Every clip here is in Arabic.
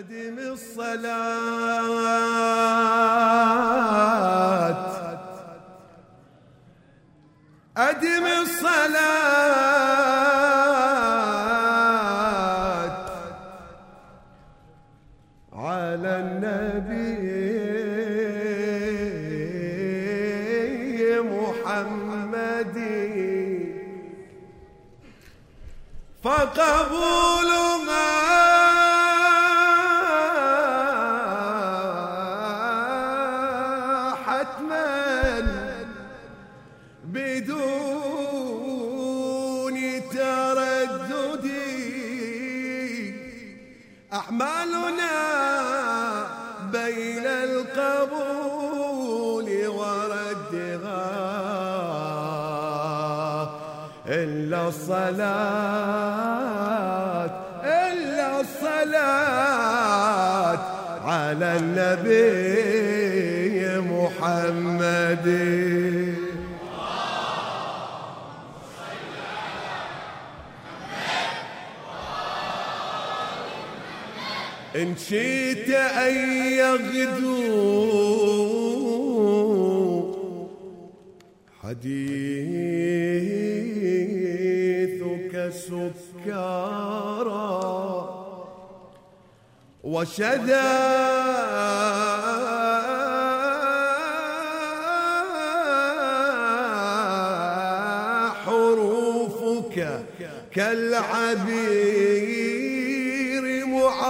أدم الصلاة. إن شئت أن يغدو حديثك سكارا وشذا حروفك كالعبير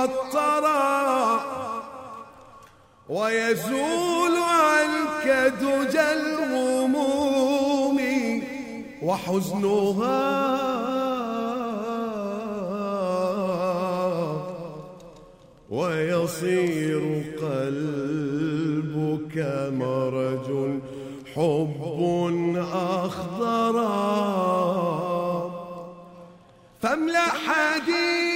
معطرا ويزول عنك دجى الغموم وحزنها ويصير قلبك مرج حب أخضرا فاملأ حديث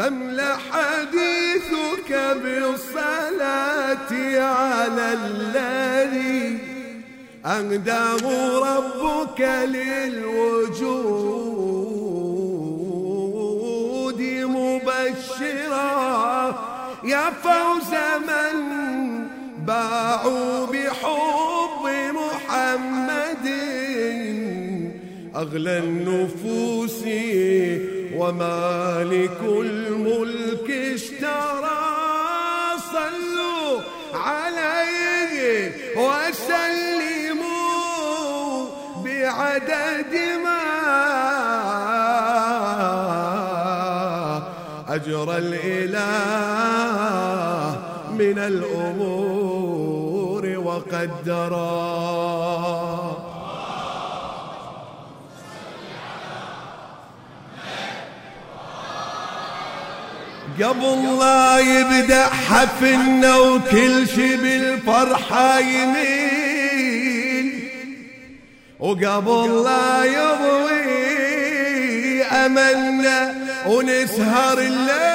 فاملأ حديثك بالصلاة على الذي أهداه ربك للوجود مبشرا. يا فوز من باعوا بحب محمد. أغلى النفوس ومالك الملك اشترى صلوا عليه وسلموا بعدد ما أجرى الإله من الأمور وقدرا. قبل لا يبدأ حفلنا وكل شي بالفرحة يميل وقبل لا يضوي أملنا ونسهر الليل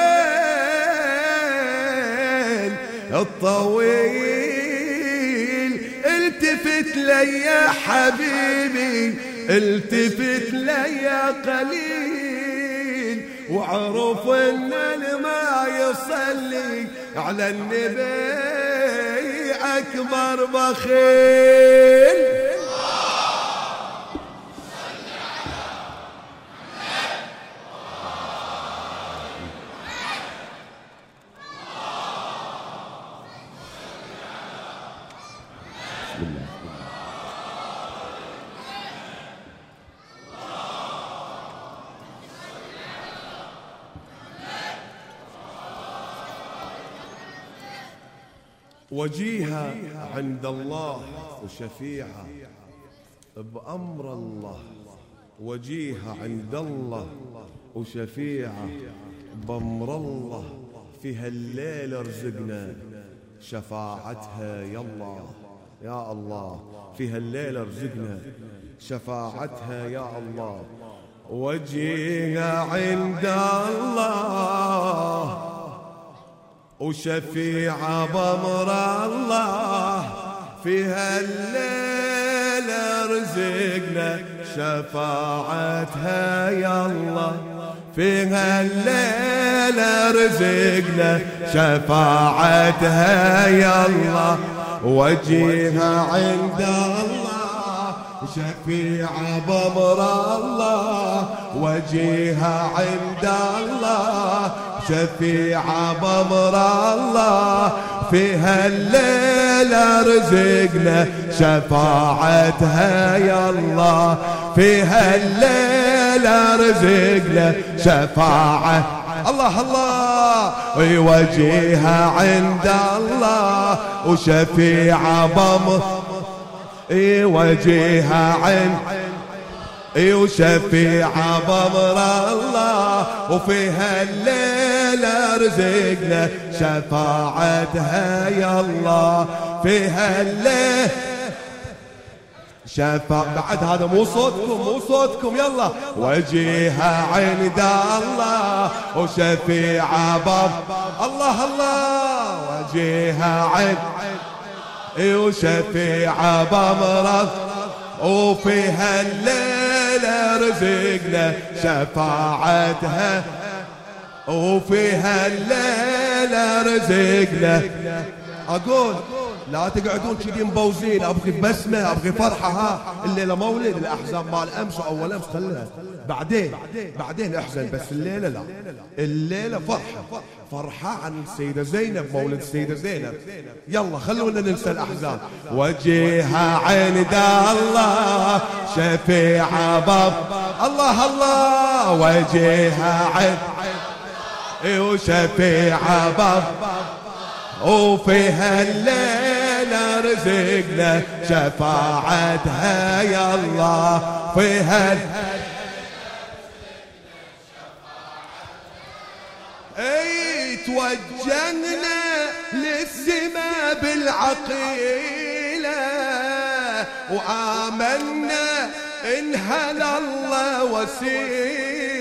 الطويل. التفت لي يا حبيبي التفت لي يا قليل. وعرف إن ما يصلي على النبي أكبر بخيل. وجيها عند الله وشفيعة. بأمر الله وجيها عند الله وشفيعة. بأمر الله في هالليل ارزقنا شفاعتها يا الله يا الله. في هالليل ارزقنا شفاعتها يا الله. وجيها عند الله وشفيعة بأمر الله في هالليلة رزقنا شفاعتها يا الله. فيها الليلة رزقنا شفاعتها يا الله. وجيها عند الله. شفيعة بأمر الله وجيها عند الله. شفيعة بأمر الله فيها الليلة رزقنا شفاعتها يا الله. فيها الليلة رزقنا شفاعة. الله الله ويوجيها عند الله. وشفيعة بم وجيها عند وشفيعة بمر الله وفيها الليلة رزقنا شفاعتها يا الله. فيها الليلة شفاع بعد هذا مو صوتكم مو صوتكم يلا. وجيها عند الله وشفيعة باب الله الله. وجيها عند وشفيعة بمرض وفيها الليلة رزقنا شفاعتها. وفيها الليلة رزقنا. أقول لا تقعدون كذي مبوزين. أبغي بسمة أبغي فرحة ها. الليلة مولد الأحزان مال أمس واول أمس خلها بعدين بعدين أحزن بس الليلة لا. الليلة فرحة. فرحة عن السيدة زينب مولد السيدة زينب. يلا خلونا ننسى الأحزان. وجيها عند الله شفيعة باب. الله الله. وجيها عند وشفيعه باب. وفي هالليلة رزقنا شفاعتها يا الله. في هال إي توجهنا للسما بالعقيلة. وآمنا إن هل الله وسيلة.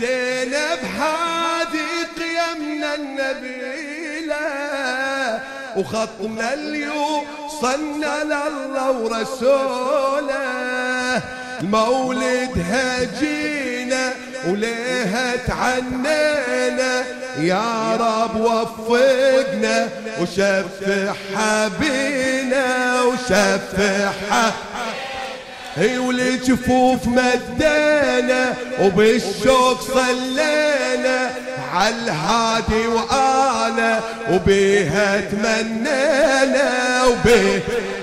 زينب هذه قيمنا النبيلة وخطنا اليوم صلنا لله ورسوله المولد هجينا وليها تعنينا يا رب وفقنا وشفح حبينا وشفح هي والجفوف مدينا وبالشوق صلينا. عالهادي وأنا وبيها تمنينا وبيه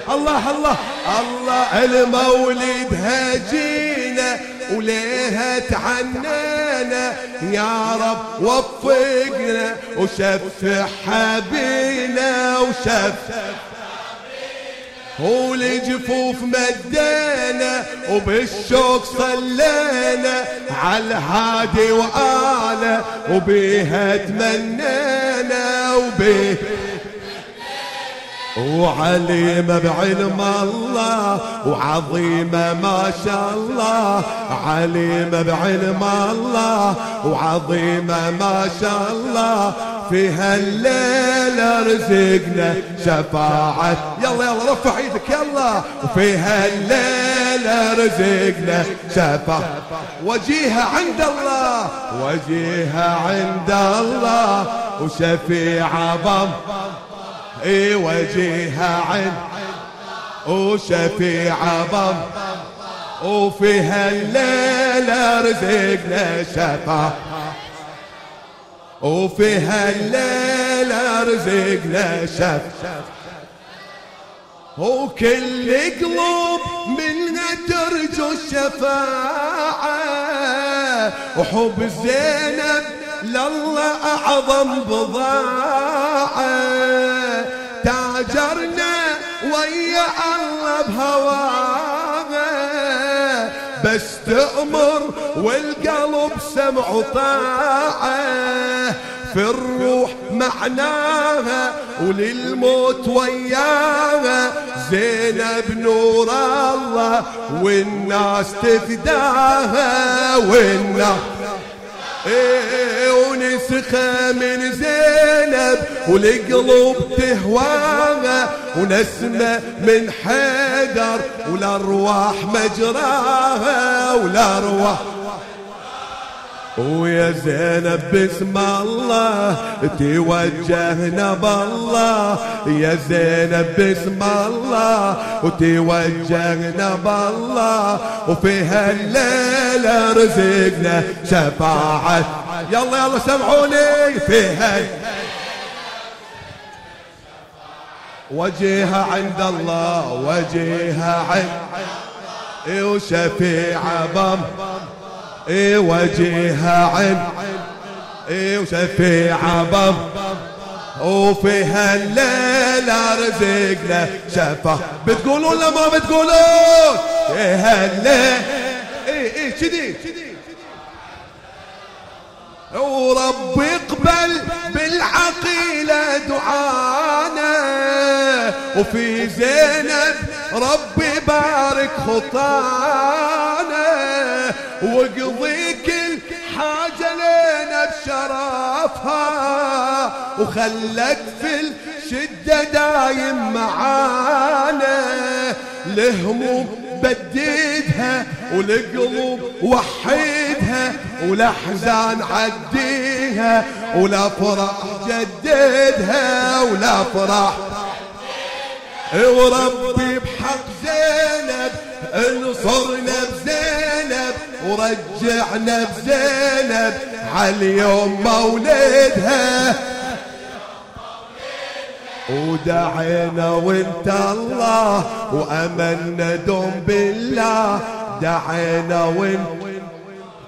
الله الله الله المولد هجينا وليها تعنينا يا رب وفقنا وشفح حبينا وشفح ولجفوف مدينا وبالشوق صلينا على الهادي وآلة وبيها تمنينا وبيه وعليمة بعلم الله وعظيمة ما شاء الله. عليمة بعلم الله وعظيمة ما شاء الله. في هالليلة رزقنا شفاعة. يلا يلا رفع إيدك يلا. وفي هالليلة رزقنا شفاعة. وجيها عند الله وجيها عند الله. وشفيعة بم اي وجيها عند وشفيعة بم وفي هالليلة رزقنا شفاعة وفي هالليلة رزقنا شف وكل قلوب منا ترجو الشفاعة وحب زينب لله أعظم بضاعة. تاجرنا ويا الله بهواها بس تأمر والقلب سمع طاعة. في الروح معناها وللموت وياها. زينب نور الله والناس تفداها. والناس ونسخة من زينب والقلوب تهواها ونسمة من حيدر والأرواح مجراها والأرواح ويا زينب باسم الله توجهنا بالله. يا زينب باسم الله وتوجهنا بالله. وفي هالليلة رزقنا شفاعة. يلا يلا سمعوني. في هال وجهها عند الله وجهها عند وشفيع بم اي وجهها عند اي وشفيع بم وفي هالليلة رزقنا شفا. بتقولون ولا ما بتقولون في هالليلة اي اي كذي ورب اقبل بالعقيلة دعانا. وفي زينب ربي بارك خطانا واقضي كل حاجة لنا بشرفها وخلك في الشدة دايم معانا لهموم بددها والقلوب وحدها والاحزان عديها ولا فرح جددها فرح وربي انصرنا بزينب ورجعنا بزينب عاليوم مولدها. ودعينا وانت الله وامنا دوم بالله. دعينا وانت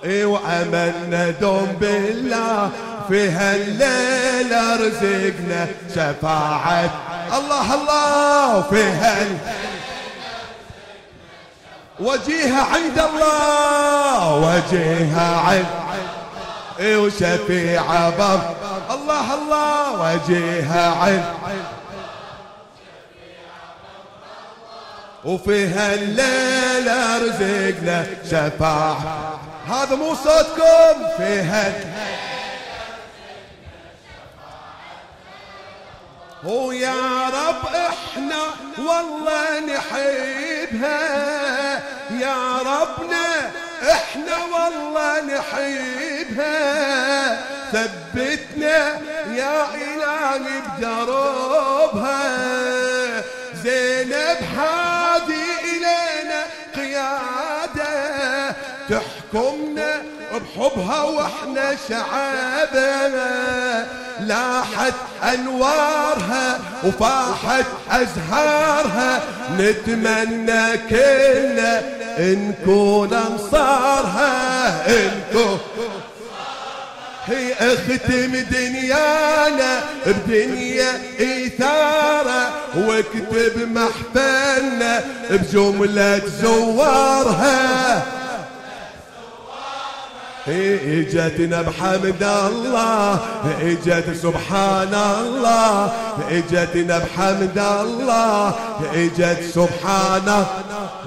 اي وامنا دوم بالله. في هالليلة رزقنا شفاعة. الله الله في هال وجيها عند الله وجيها عند اي وشفيعة باب الله الله وجيها عند. وفي هالليلة رزقنا شفاعة. هذا مو صوتكم في هال هو يا رب إحنا والله نحبها. يا ربنا إحنا والله نحبها. ثبتنا يا إلهي بدربها بحبها وإحنا شعبها لاحت أنوارها وفاحت أزهارها. نتمنى كلنا نكون انصارها نكون هي اختم دنيانا بدنيا ايثارة واكتب محفلنا بجملة زوارها. اجتنا بحمد الله إجت سبحان الله اجتنا بحمد الله إجت سبحانه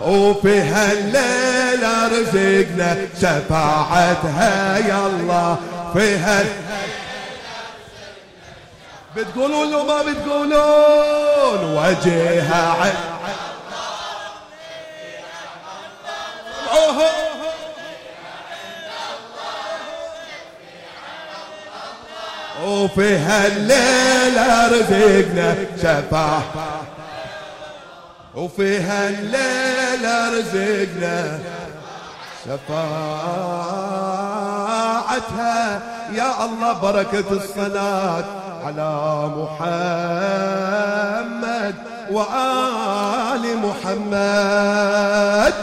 وفي هالليلة رزقنا شفاعتها يا الله. في هال بتقولون لو ما بتقولون وجهها عن وفي هالليلة رزقنا شفاعة وفي هالليلة رزقنا شفاعتها يا الله بركة الصلاة على محمد وآل محمد.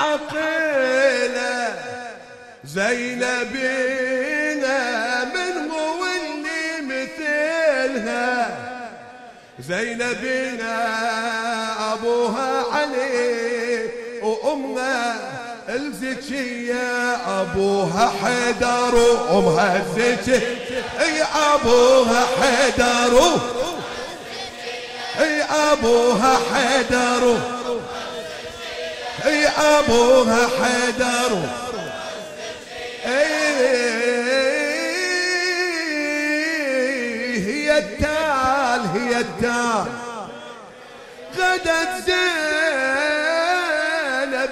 عقيلة زينبينا من هو اللي مثلها. زينبينا أبوها علي وأمها الزكية أبوها حيدر وأمها الزكية أي أبوها حيدر أي أبوها حيدر. أي أبوها حيدر. هي التال هي التال. غدت زينب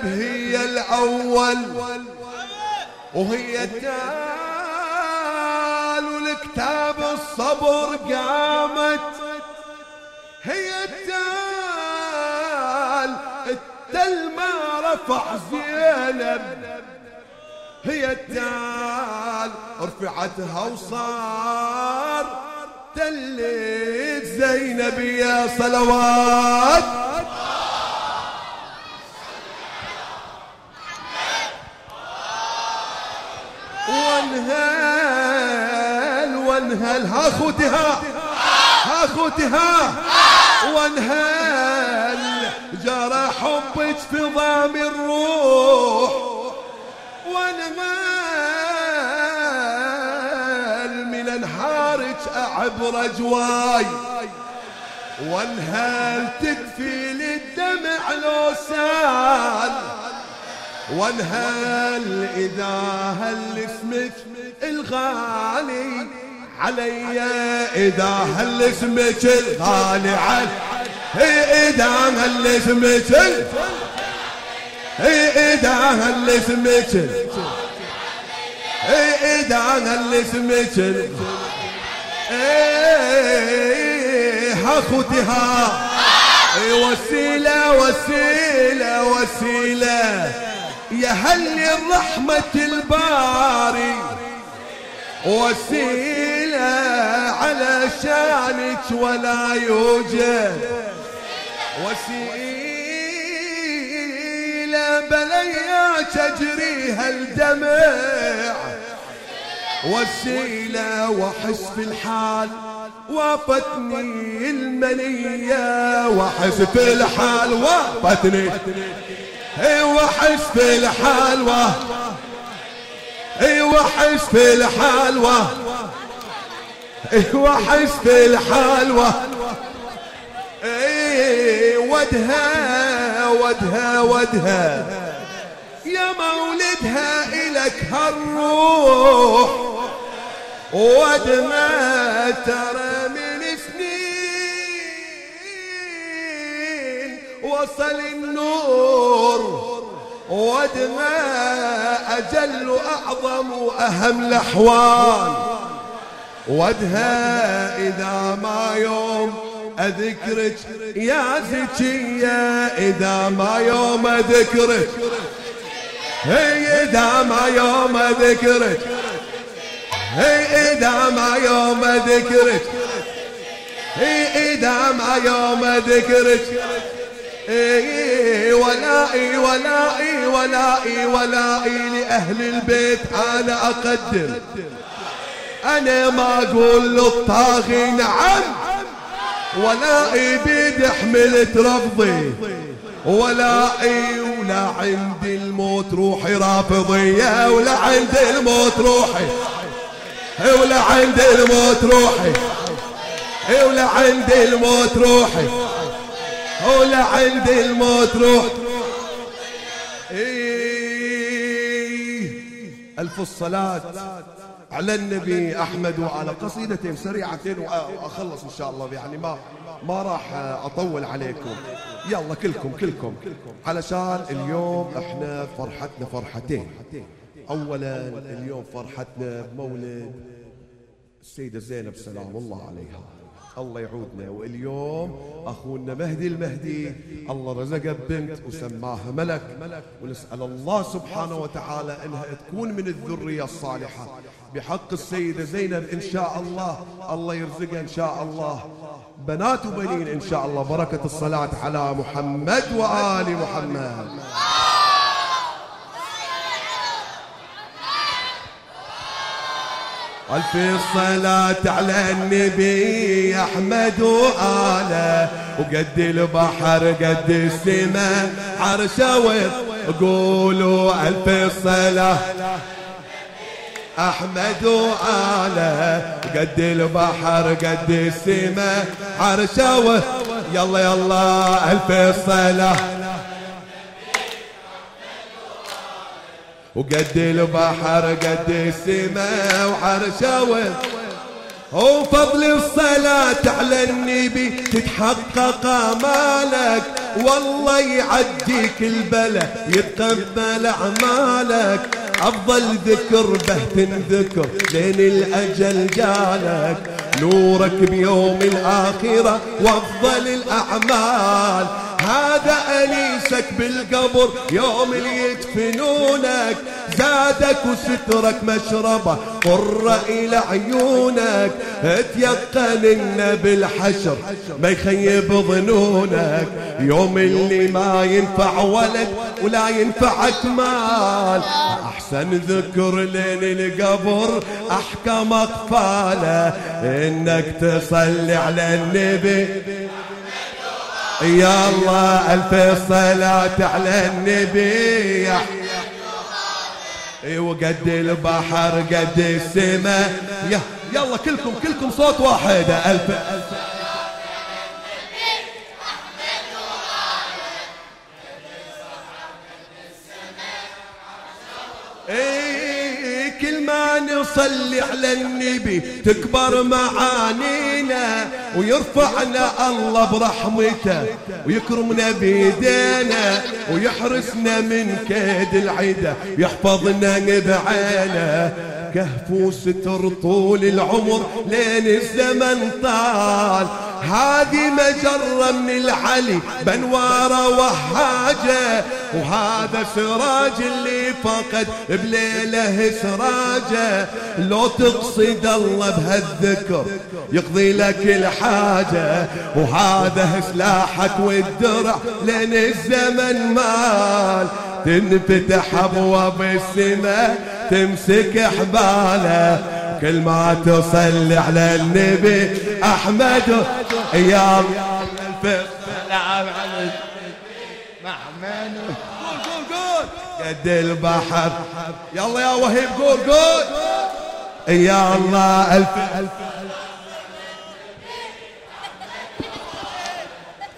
هي الأول. وهي التال والكتاب الصبر قامت. رفع زينب هي التال رفعتها وصار تلت زينب يا صلوات. وانهل وانهل ها خوتها ها وانهل جرى حبك في ضام الروح. وانهل من انهارك أعبر أجواي. وانهل تكفي للدمع لو سال. وانهل إذا هل اسمك الغالي. علي إذا هل اسمك الغالي علي إذا هل اسمك إذا هل اسمك إذا هل اسمك اخوتها وسيلة وسيلة وسيلة. يا هل الرحمة الباري. وسيلة على شانك ولا يوجد. وسيلة بلياك اجريها الدمع وسيلة وحس في الحال وافت,ني المنية. وحس في الحال وافتني وحس في الحال أيوه حس في الحلوة. أيوه حس في الحلوة. اي ودها ودها ودها. يا مولدها إلك هالروح. ودها ترى من سنين وصل النور. ودها أجل وأعظم وأهم الأحوال. ودها إذا ما يوم أذكرك. يا زكية إذا ما يوم أذكرك. هي إذا ما يوم أذكرك. هي إذا ما يوم أذكرك. هي إذا ما يوم أذكرك. ولائي ولائي ولائي ولائي لأهل البيت أنا أقدم. أنا ما أقول للطاغي نعم ولائي بيد حملت رفضي ولائي ولا عند الموت روحي رافضية ولا عند الموت روحي ولا عند الموت روحي ولا عند الموت روحي. ولا عند الموت روح. إيه. ألف الصلاة على النبي أحمد وعلى قصيدتين سريعتين وأخلص إن شاء الله. يعني ما ما راح أطول عليكم. يلا كلكم كلكم. علشان اليوم إحنا فرحتنا فرحتين. أولا اليوم فرحتنا بمولد السيدة زينب سلام الله عليها. الله يعودنا. واليوم أخونا مهدي المهدي الله رزقه بنت وسماها ملك. ونسأل الله سبحانه وتعالى أنها تكون من الذرية الصالحة. بحق السيدة زينب إن شاء الله الله يرزقها إن شاء الله. بنات وبنين إن شاء الله بركة الصلاة على محمد وآل محمد. ألف الصلاة على النبي أحمد وآله وقد البحر قد السماء عرشه قولوا ألف الصلاة. أحمد وآله قد البحر قد السماء عرشه يلا يلا ألف الصلاة. وقد البحر قد السماء وعرشه وفضل الصلاة على النبي تتحقق آمالك والله يعديك البلا يتقبل أعمالك. أفضل ذكر به تنذكر لين الأجل جالك نورك بيوم الآخرة وأفضل الأعمال. هذا أنيسك بالقبر يوم اللي يدفنونك. زادك وسترك مشربة قر إلى عيونك. اتيقن إن بالحشر ما يخيب ظنونك. يوم اللي ما ينفع ولد ولا ينفعك مال. أحسن ذكر لين القبر أحكم أقفاله إنك تصلي على النبي. يا الله ألف صلاة على النبي. وقد البحر قد السماء. يلا كلكم كلكم صوت واحد. ألف ألف ما نصلي على النبي تكبر معانينا ويرفعنا الله برحمته ويكرمنا بيدينا ويحرسنا من كيد العدا يحفظنا بعينه كهف وستر طول العمر لين الزمن طال. هذه مجرة من العلي بنوارة وهاجة وهذا سراج اللي فقد بليله سراجة. لو تقصد الله بهالذكر يقضي لك الحاجة وهذا سلاحك والدرع لين الزمن مال. تنفتح أبواب السماء تمسك حباله كل ما تصلي على النبي أحمد على محمد. قول قول قول. قد البحر. يلا يا وهيب قول قول. يا الله ألف. الف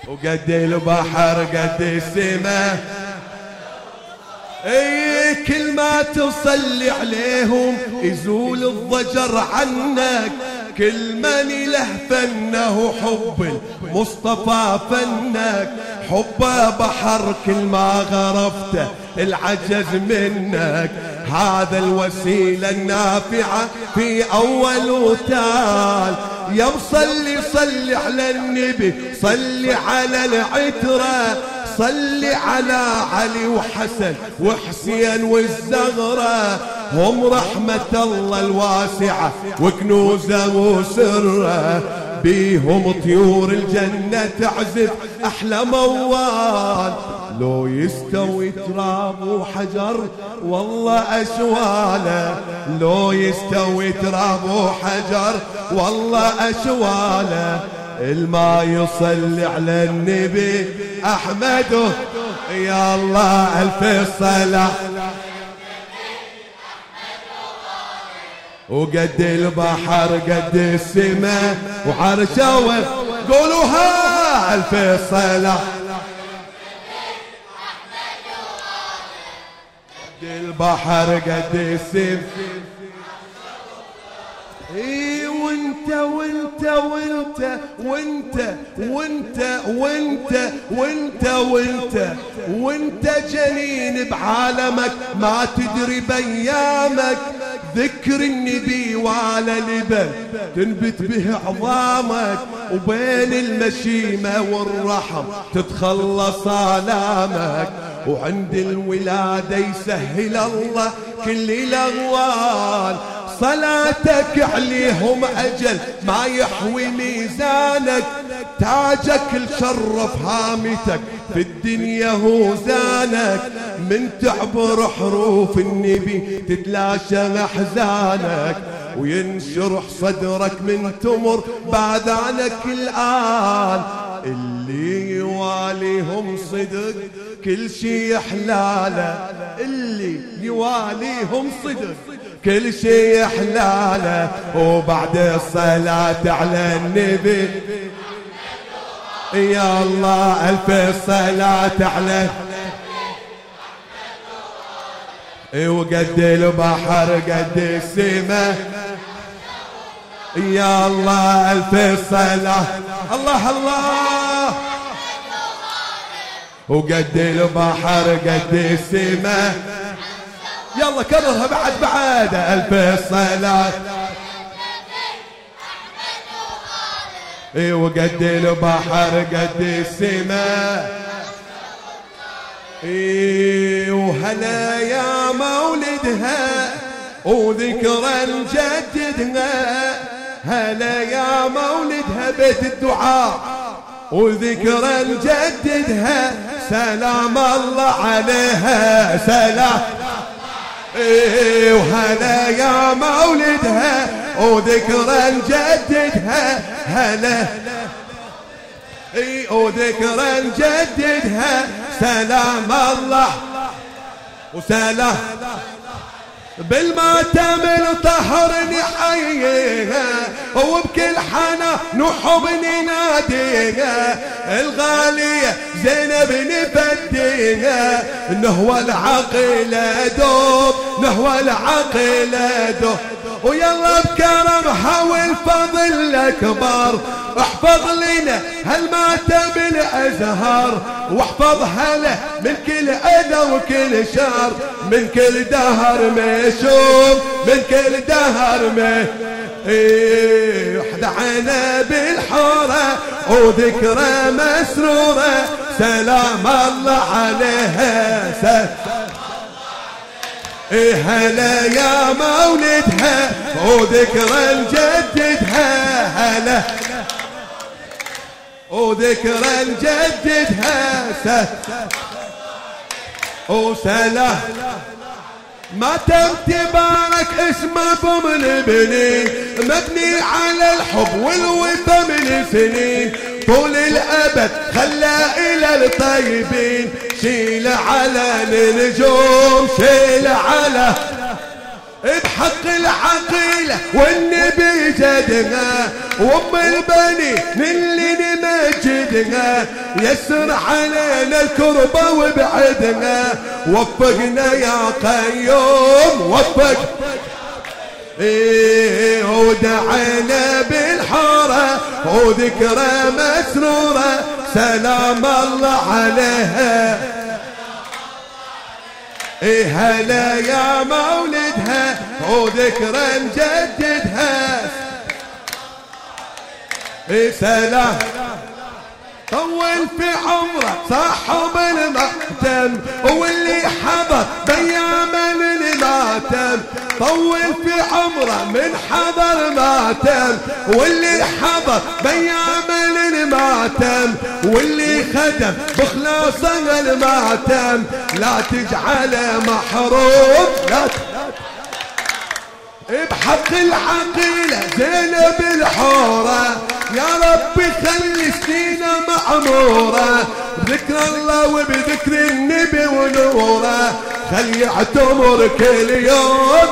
وقد البحر قد السماء أي كل ما تصلي عليهم يزول الضجر عنك. كل من له فنه حب المصطفى فنك. حبه بحر كل ما غرفته العجز منك. هذا الوسيلة النافعة في أول وتال. يا صلي صلي على النبي صلي على العترة. صلي على علي وحسن وحسين والزغرة هم رحمة الله الواسعة وكنوزة وسرة بيهم طيور الجنة تعزف أحلى موال. لو يستوي تراب وحجر والله أشواله لو يستوي تراب وحجر والله أشواله. الما يصلي على النبي أحمده. يا الله ألف صلاة وقد البحر قد السماء وعرشه قولوها ألف صلاة قد البحر قد السماء. اي وانت وانت وانت وانت وانت وانت وانت وانت جنين بعالمك ما تدري بأيامك. ذكر النبي وعلى لبن تنبت به عظامك وبين المشيمة والرحم تتخلص آلامك. وعند الولادة يسهل الله كل الأغوال. صلاتك عليهم أجل ما يحوي ميزانك. تاجك الشرف هامتك في الدنيا هو زانك. من تعبر حروف النبي تتلاشى أحزانك وينشرح صدرك من تمر بعد عنك الآن. اللي يواليهم صدق كل شي حلاله اللي يواليهم صدق. كل شي حلاله وبعد الصلاة على النبي. يا الله ألف صلاة على وقد البحر قد السماء يا الله ألف صلاة الله الله. وقد البحر قد السماء يلا كررها بعد بعد ألف صلاة. وقد البحر قد السماء. إيه وهلا يا مولدها وذكرى نجددها هلا يا مولدها بيت الدعاء وذكرى نجددها سلام الله عليها سلام. إيه وهلا يا مولدها وذكرى نجددها هلا. اي وذكرى نجددها سلام الله. وسلام. بالماتم الطهر نحييها وبكل حنا نحب نناديها الغالية زينب نفديها نهوى العقل دوب نهوى العقل دوب. ويلا بكرمها والفضل الأكبر. احفظ لنا هالماتم الأزهار واحفظها له من كل أذى وكل شر. من كل دهر مشوم من كل دهر ما إيه. عينا بالحورة وذكرى مسرورة. سلام الله عليها. سلام هلا يا مولدها وذكرى نجددها هلا. وذكرى نجددها وسلام ما تم تبارك اسمه ضمن بنين مبني على الحب والوفا من سنين. طول الأبد خلى إلى الطيبين شيل على النجوم شيل على بحق العقيلة والنبي جدها وأم البني اللي نمجدها يسر علينا الكربة وبعدنا. وفقنا يا قيوم وفق إيه ودعينا بالحورة وذكرى مسرورة. سلام الله عليها. إيه هلا يا مولدها وذكرى نجددها إيه سلام. طول في عمره صاحب المأتم واللي حضر بيام الماتم طول في عمره من حضر ماتم واللي حضر بيام الماتم واللي خدم بخلاص الماتم. لا تجعله محروم لا بحق العقيلة زينب الحورة. يا ربي خلي سنينه معمورة بذكر الله وبذكر النبي ونورة. خلي يعتمر كل يوم.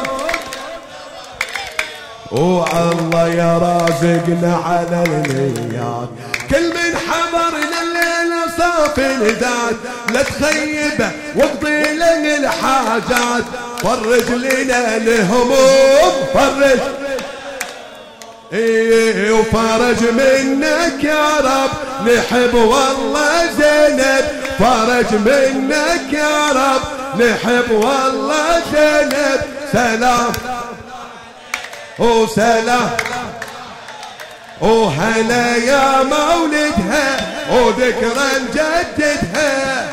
والله يا رازقنا على النيات. كل من حضرنا الليلة صافي الذات لا تخيبه واقضي له الحاجات. فرج لنا الهموم فرج. إيه وفرج منك يا رب نحب والله زينب. فرج منك يا رب نحب والله زينب. سلام. وسلام وهلا يا مولدها وذكرى نجددها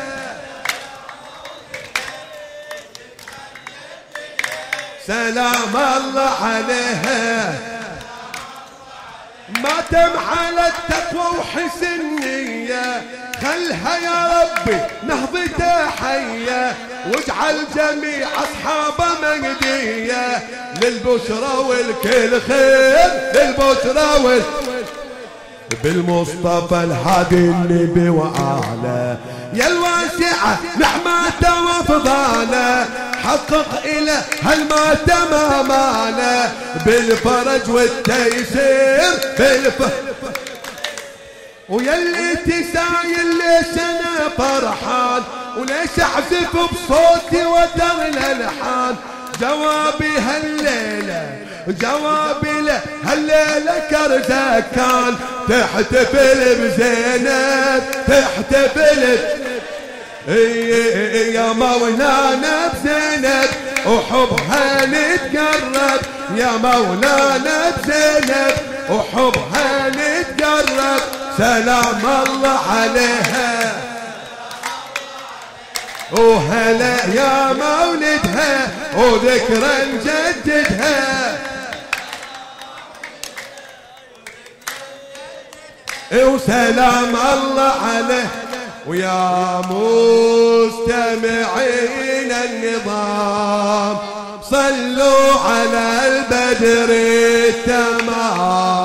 سلام الله عليها. ما تم على التقوى وحسن نية خلها يا ربي نهضته حية واجعل جميع أصحابه مهدية للبشرى والكل خير للبشرى وال بالمصطفى الهادي النبي وآله يا الواسعة نعمته وفضالة حقق إلى هالمات ماله بالفرج والتيسير بالفرج ويلي تسايل ليش أنا فرحان وليش أعزف بصوتي ودر الالحان جوابي هالليلة جوابي له هالليلة كرزه كان. تحتفل بزينب تحتفل يا مولانا بزينب وحبها نتقرب. يا مولانا بزينب وحبها نتقرب. سلام الله عليها. وهلا يا مولدها وذكرى نجددها وسلام الله عليه ويا مستمعين النظام. صلوا على البدر التمام.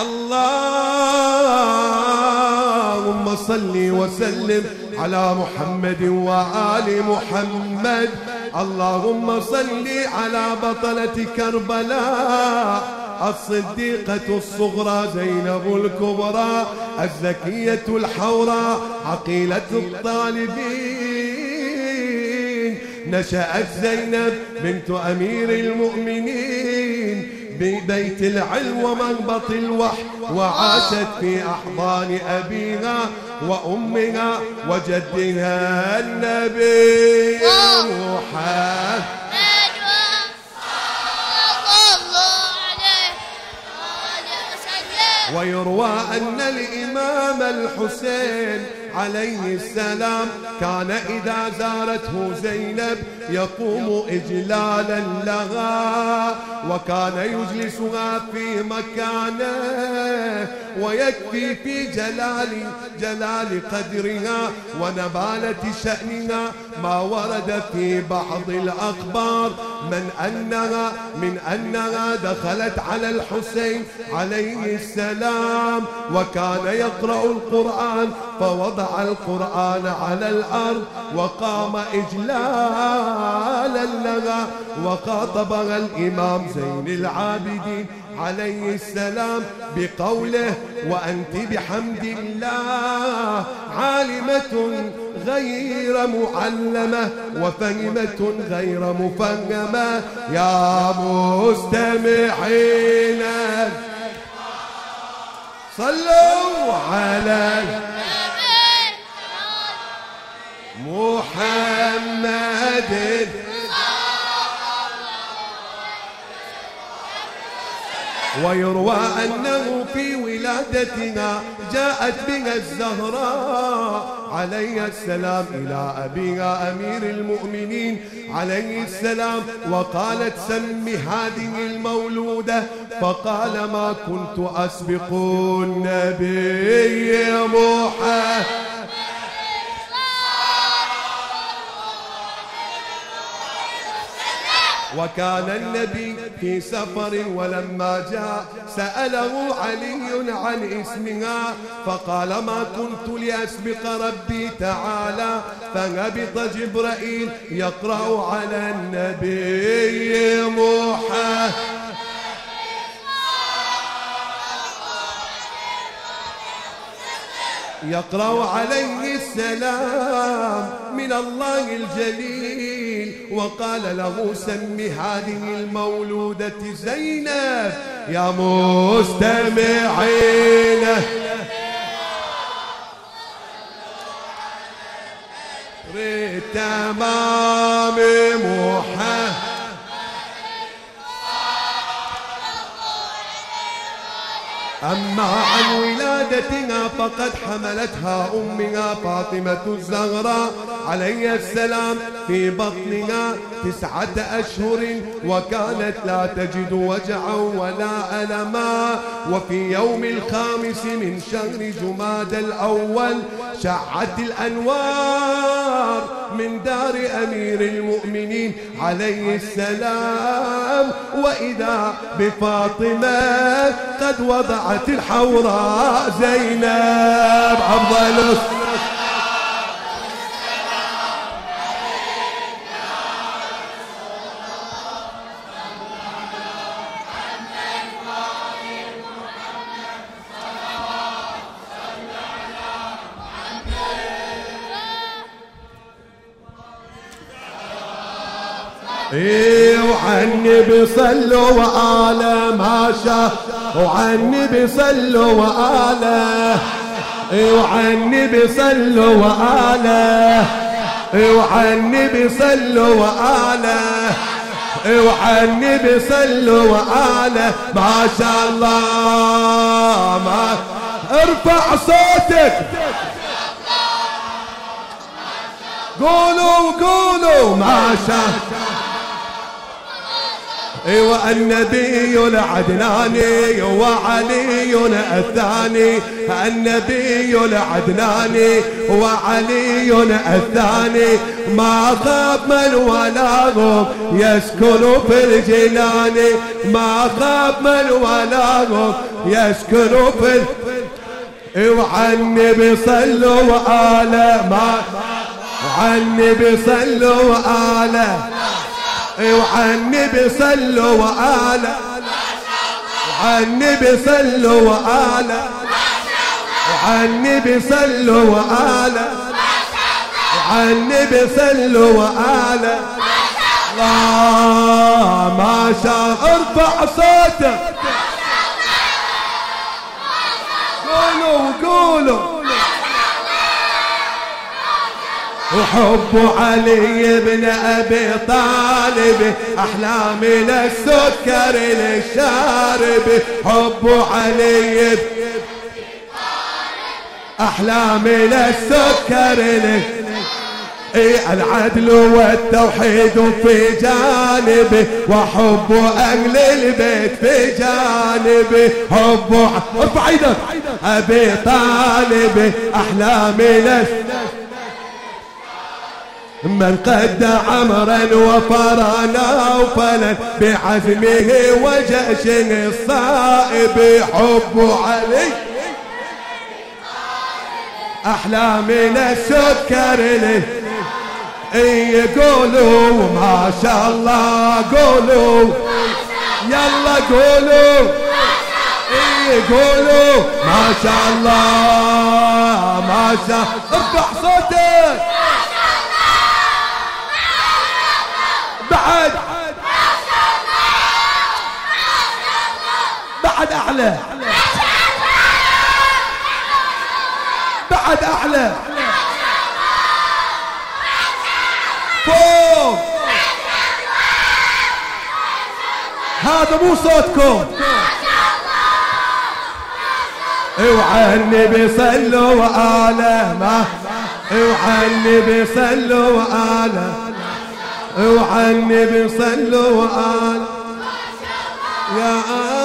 اللهم صل وسلم على محمد وآل محمد. اللهم صل على بطلة كربلاء الصديقة الصغرى زينب الكبرى الزكية الحوراء عقيلة الطالبين. نشأت زينب بنت أمير المؤمنين. ببيت العلم ومنبط الوحي وعاشت في أحضان أبيها وأمها وجدها النبي محمد ويروى أن الإمام الحسين عليه السلام. كان إذا زارته زينب يقوم إجلالا لها وكان يجلسها في مكانه ويكفي في جلال جلال قدرها ونبالة شأنها. ما ورد في بعض الأخبار من أنها من أنها دخلت على الحسين عليه السلام وكان يقرأ القرآن فوضع القرآن على الأرض وقام إجلالا لها وخاطبها الإمام زين العابدين عليه السلام بقوله وأنت بحمد الله عالمة غير معلمة وفهمة غير مفهمة يا مستمعين. صلوا على محمد. ويروى أنه في ولادتنا جاءت بها الزهراء عليه السلام إلى أبيها أمير المؤمنين عليه السلام وقالت سم هذه المولودة. فقال ما كنت أسبق النبي محمد. وكان النبي في سفر ولما جاء سأله علي عن اسمها فقال ما كنت لأسبق ربي تعالى فهبط جبرائيل يقرأ على النبي محمد. يقرأ عليه السلام من الله الجليل. وقال له سم هذه المولودة زينب يا مستمعين. تمام محمد. أما عن ولادتها فقد حملتها أمها فاطمة الزهراء عليه السلام في بطنها تسعة أشهر وكانت لا تجد وجعا ولا ألما. وفي يوم الخامس من شهر جماد الأول شعت الأنوار من دار أمير المؤمنين عليه السلام. وإذا بفاطمة قد وضعت الحوراء زينب أفضل إيه وعنبي صلوا وآله ما شاء وعنبي صلوا وآله. إيه وعنبي صلوا وآله. إيه وعنبي صلوا وآله. إيه وعنبي صلوا وآله. ما شاء الله. ما ارفع صوتك. قولوا قولوا. ما شاء إيوه النبي العدناني وعلي الثاني النبي العدناني وعلي الثاني ما خاب من ولاهم يسكن في الجنان. ما خاب من ولاهم يسكن في وعن النبي صلوا وآله ما وعن النبي صلوا وآله وعنبي صلوا وآلة. وعنبي صلوا وآلة. وعنبي صلوا وآلة. وعنبي صلوا وآلة. الله ما شاء ارفع صوتك قولوا قولوا وحب علي بن أبي طالب أحلى من السكر للشارب. حب علي أحلى من السكر إيه العدل والتوحيد في جانبي وحب أهل البيت في جانبي حب ارفع أبي طالب أحلى من السكر. من قد عمرا وفر نوفلا بعزمه وجأشه الصائب حب علي. أحلى من السكر له يقولوا ما شاء الله قولوا. يلا قولوا. يقولوا ما شاء الله ما شاء ارفع صوتك بعد بعد أعلى. بعد أعلى. فوق. هذا مو صوتكم. اوعى النبي صلوا وآلة. ما اوعى النبي صلوا وآلة. اوعى النبي صلوا وآل يا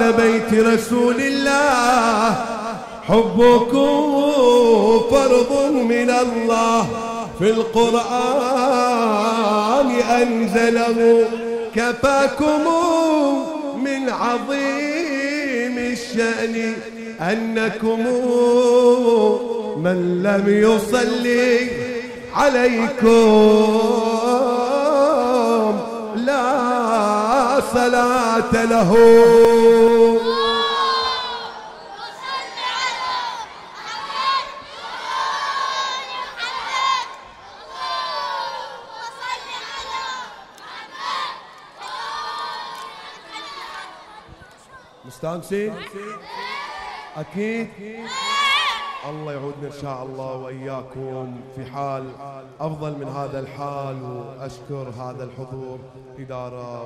آل بيت رسول الله. حبكم فرض من الله. في القرآن أنزله. كفاكم من عظيم الشأن. أنكم من لم يصلي عليكم. لا صلاة له. مستانسين؟ أكيد. الله يعودنا إن شاء الله وإياكم في حال أفضل من هذا الحال وأشكر هذا الحضور إدارة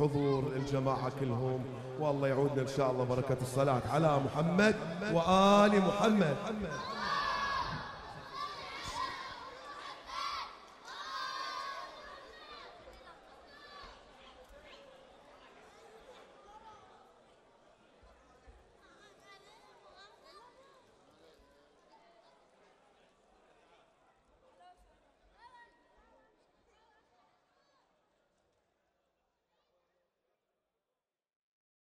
وحضور الجماعة كلهم. والله يعودنا إن شاء الله بركة الصلاة على محمد وآل محمد.